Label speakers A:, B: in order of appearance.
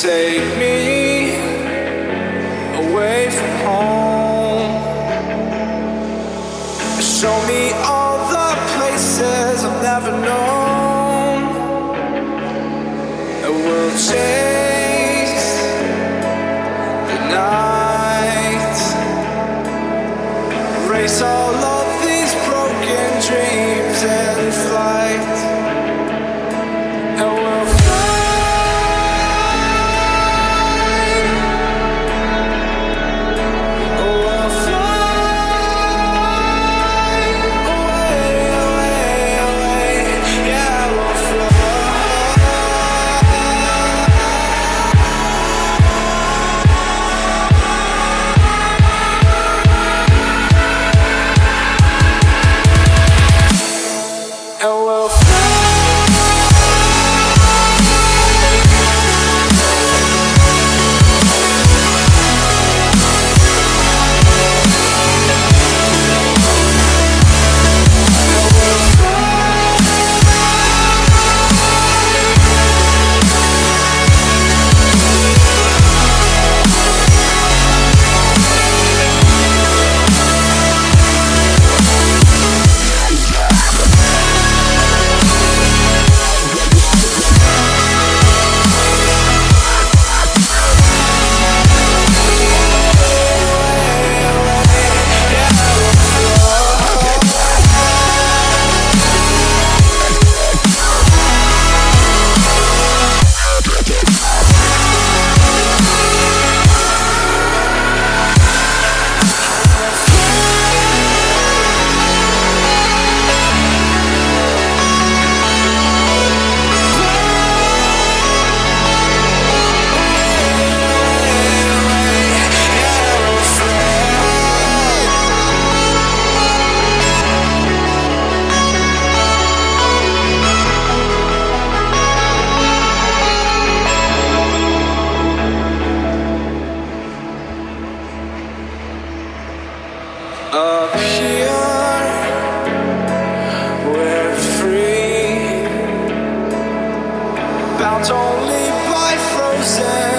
A: take me away from home. Show me all the places I've never known. And we'll chase the night. And we'll Up bound only by frozen